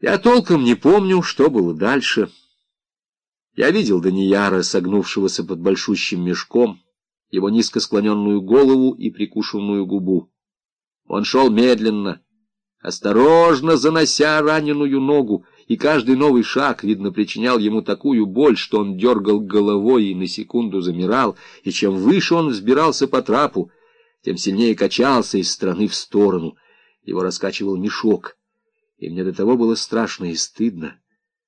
Я толком не помню, что было дальше. Я видел Данияра, согнувшегося под большущим мешком, его низко склоненную голову и прикушенную губу. Он шел медленно, осторожно занося раненую ногу, и каждый новый шаг, видно, причинял ему такую боль, что он дергал головой и на секунду замирал, и чем выше он взбирался по трапу, тем сильнее качался из стороны в сторону. Его раскачивал мешок, и мне до того было страшно и стыдно,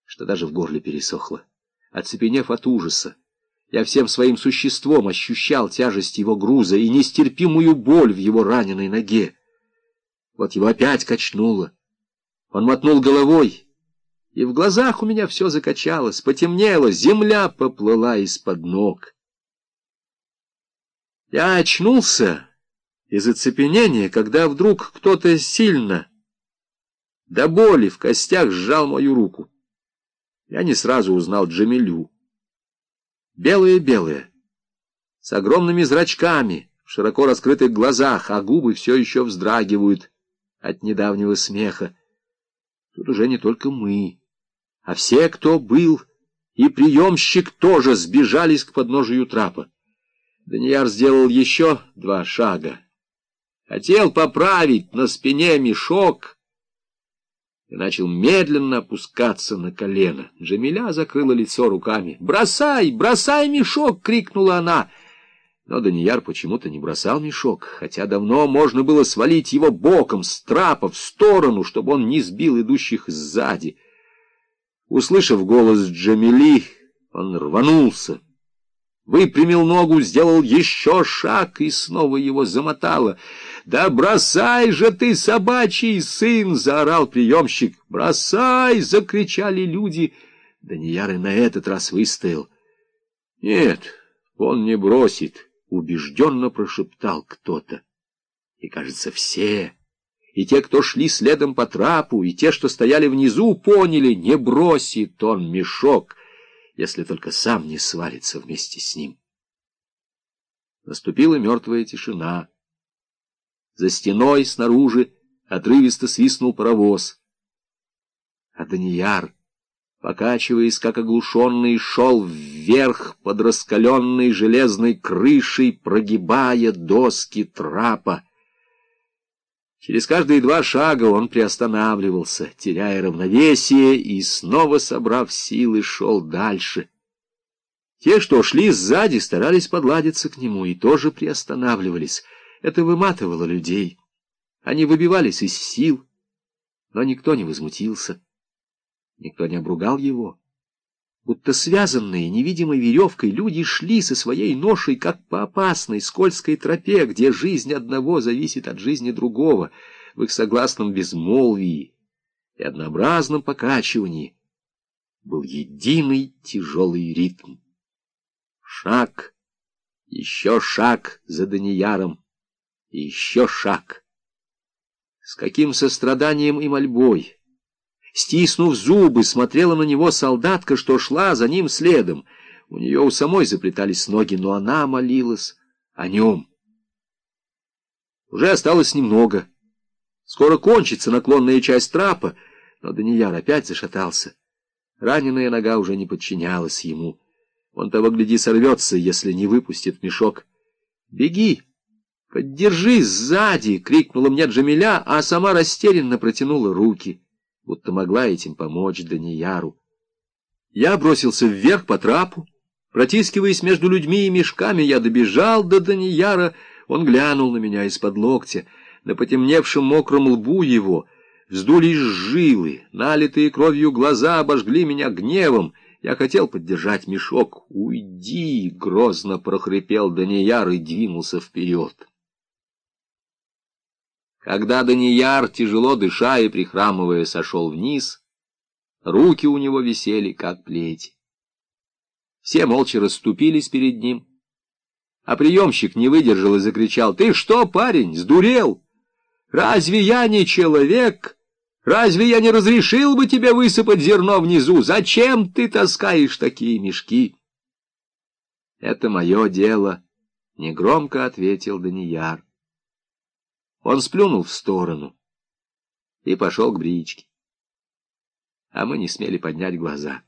что даже в горле пересохло. Оцепенев от ужаса, я всем своим существом ощущал тяжесть его груза и нестерпимую боль в его раненой ноге. Вот его опять качнуло. Он мотнул головой, и в глазах у меня все закачалось, потемнело, земля поплыла из-под ног. Я очнулся из оцепенения, когда вдруг кто-то сильно, до боли в костях сжал мою руку. Я не сразу узнал Джамилю. Белая-белая, с огромными зрачками, в широко раскрытых глазах, а губы все еще вздрагивают от недавнего смеха. Тут уже не только мы, а все, кто был, и приемщик тоже сбежались к подножию трапа. Данияр сделал еще два шага. Хотел поправить на спине мешок — и начал медленно опускаться на колено. Джамиля закрыла лицо руками. «Бросай! Бросай мешок!» — крикнула она. Но Данияр почему-то не бросал мешок, хотя давно можно было свалить его боком, с трапа, в сторону, чтобы он не сбил идущих сзади. Услышав голос Джамили, он рванулся, выпрямил ногу, сделал еще шаг и снова его замотало — «Да бросай же ты, собачий сын!» — заорал приемщик. «Бросай!» — закричали люди. Данияр и на этот раз выстоял. «Нет, он не бросит!» — убежденно прошептал кто-то. И, кажется, все, и те, кто шли следом по трапу, и те, что стояли внизу, поняли, не бросит он мешок, если только сам не свалится вместе с ним. Наступила мертвая тишина. За стеной снаружи отрывисто свистнул паровоз. А Данияр, покачиваясь, как оглушенный, шел вверх под раскаленной железной крышей, прогибая доски трапа. Через каждые два шага он приостанавливался, теряя равновесие, и, снова собрав силы, шел дальше. Те, что шли сзади, старались подладиться к нему и тоже приостанавливались — это выматывало людей. Они выбивались из сил, но никто не возмутился. Никто не обругал его. Будто связанные невидимой веревкой люди шли со своей ношей, как по опасной скользкой тропе, где жизнь одного зависит от жизни другого, в их согласном безмолвии и однообразном покачивании был единый тяжелый ритм. Шаг, еще шаг за Данияром. Еще шаг. С каким состраданием и мольбой. Стиснув зубы, смотрела на него солдатка, что шла за ним следом. У нее у самой заплетались ноги, но она молилась о нем. Уже осталось немного. Скоро кончится наклонная часть трапа, но Данияр опять зашатался. Раненая нога уже не подчинялась ему. Он того, гляди, сорвется, если не выпустит мешок. «Беги!» «Поддержи сзади!» — крикнула мне Джамиля, а сама растерянно протянула руки, будто могла этим помочь Данияру. Я бросился вверх по трапу. Протискиваясь между людьми и мешками, я добежал до Данияра. Он глянул на меня из-под локтя. На потемневшем мокром лбу его вздулись жилы, налитые кровью глаза обожгли меня гневом. Я хотел поддержать мешок. «Уйди!» — грозно прохрипел Данияр и двинулся вперед. Когда Данияр, тяжело дыша и прихрамывая, сошел вниз, руки у него висели, как плети. Все молча расступились перед ним. А приемщик не выдержал и закричал, «Ты что, парень, сдурел? Разве я не человек? Разве я не разрешил бы тебе высыпать зерно внизу? Зачем ты таскаешь такие мешки?» «Это мое дело», — негромко ответил Данияр. Он сплюнул в сторону и пошел к бричке. а мы не смели поднять глаза.